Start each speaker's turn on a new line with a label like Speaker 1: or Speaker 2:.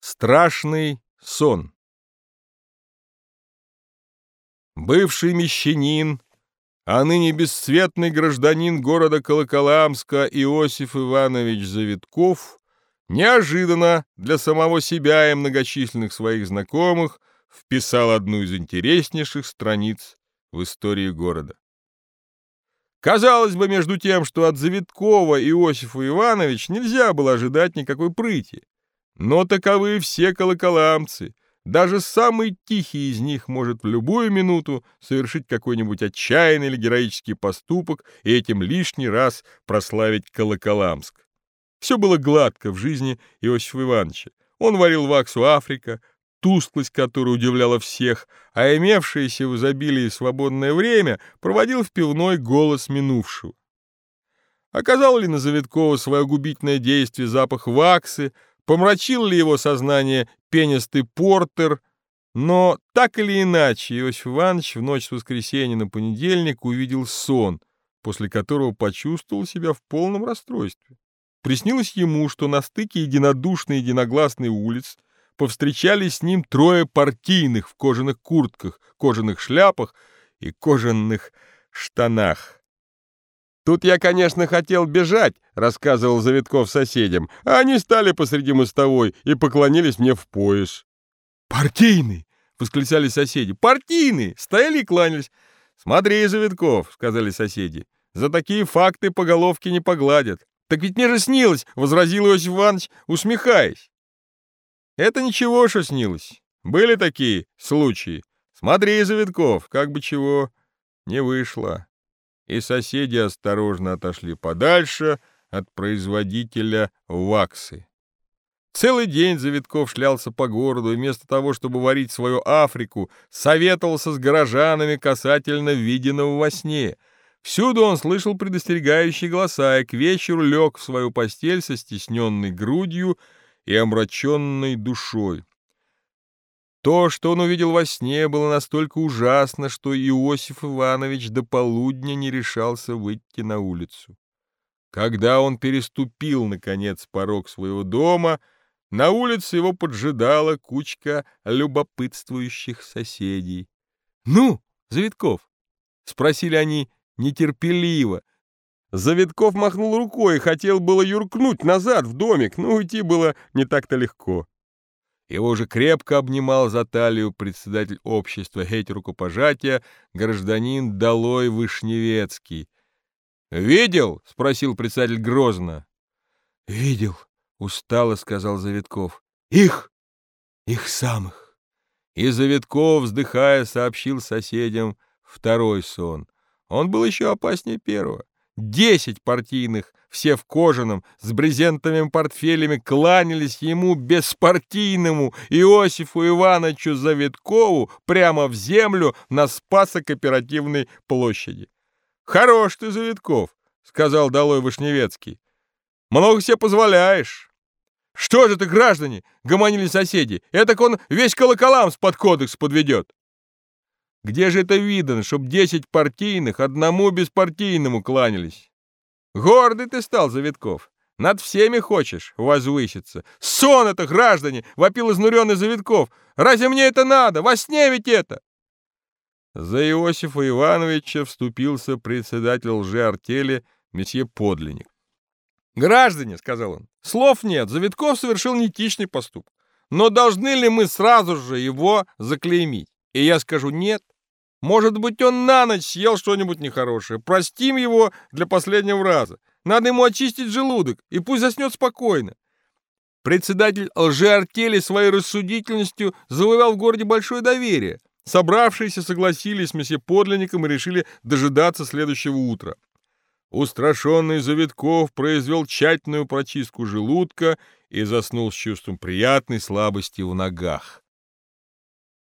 Speaker 1: Страшный сон Бывший мещанин, а ныне бесцветный гражданин города Колоколамска Иосиф Иванович Завитков неожиданно для самого себя и многочисленных своих знакомых вписал одну из интереснейших страниц в истории города. Казалось бы, между тем, что от Завиткова Иосифа Иванович нельзя было ожидать никакой прыти. Но таковы все колоколамцы. Даже самый тихий из них может в любую минуту совершить какой-нибудь отчаянный или героический поступок и этим лишний раз прославить Колоколамск. Все было гладко в жизни Иосифа Ивановича. Он варил ваксу Африка, тусклость которой удивляла всех, а имевшееся в изобилии свободное время проводил в пивной голос минувшего. Оказал ли на Завиткова свое губительное действие запах ваксы, помрачил ли его сознание пенистый портер, но так или иначе Иосиф Иванович в ночь с воскресенья на понедельник увидел сон, после которого почувствовал себя в полном расстройстве. Приснилось ему, что на стыке единодушной единогласной улиц повстречались с ним трое партийных в кожаных куртках, кожаных шляпах и кожаных штанах. «Тут я, конечно, хотел бежать», — рассказывал Завитков соседям, а они стали посреди мостовой и поклонились мне в пояс. «Партийный!» — восклицали соседи. «Партийный!» — стояли и кланялись. «Смотри, Завитков», — сказали соседи, — «за такие факты по головке не погладят». «Так ведь мне же снилось!» — возразил Иосиф Иванович, усмехаясь. «Это ничего, что снилось. Были такие случаи. Смотри, Завитков, как бы чего не вышло» и соседи осторожно отошли подальше от производителя ваксы. Целый день Завитков шлялся по городу и вместо того, чтобы варить свою Африку, советовался с горожанами касательно виденного во сне. Всюду он слышал предостерегающие голоса и к вечеру лег в свою постель со стесненной грудью и омраченной душой. То, что он увидел во сне, было настолько ужасно, что Иосиф Иванович до полудня не решался выйти на улицу. Когда он переступил, наконец, порог своего дома, на улице его поджидала кучка любопытствующих соседей. «Ну, Завитков?» — спросили они нетерпеливо. Завитков махнул рукой и хотел было юркнуть назад в домик, но уйти было не так-то легко. Его же крепко обнимал за талию председатель общества «Эти рукопожатия» гражданин Долой Вышневецкий. «Видел?» — спросил председатель грозно. «Видел», — устало сказал Завитков. «Их! Их самых!» И Завитков, вздыхая, сообщил соседям второй сон. Он был еще опаснее первого. Десять партийных, все в кожаном, с брезентовыми портфелями, кланялись ему беспартийному Иосифу Ивановичу Завиткову прямо в землю на Спасо-кооперативной площади. «Хорош ты, Завитков!» — сказал Долой Вышневецкий. «Много себе позволяешь!» «Что же ты, граждане?» — гомонили соседи. «Этак он весь колоколам с под кодекс подведет!» Где же это видно, чтоб десять партийных одному беспартийному кланялись? Гордый ты стал, Завитков. Над всеми хочешь возвыситься. Сон это, граждане! — вопил изнуренный Завитков. Разве мне это надо? Во сне ведь это! За Иосифа Ивановича вступился председатель лжеартели месье Подлинник. «Граждане», — сказал он, — «слов нет, Завитков совершил нетичный поступок. Но должны ли мы сразу же его заклеймить? И я скажу «нет». Может быть, он на ночь съел что-нибудь нехорошее. Простим его для последнего раза. Надо ему очистить желудок, и пусть заснет спокойно. Председатель лжеартели своей рассудительностью завоевал в городе большое доверие. Собравшиеся согласились с месье Подлинником и решили дожидаться следующего утра. Устрашенный Завитков произвел тщательную прочистку желудка и заснул с чувством приятной слабости в ногах.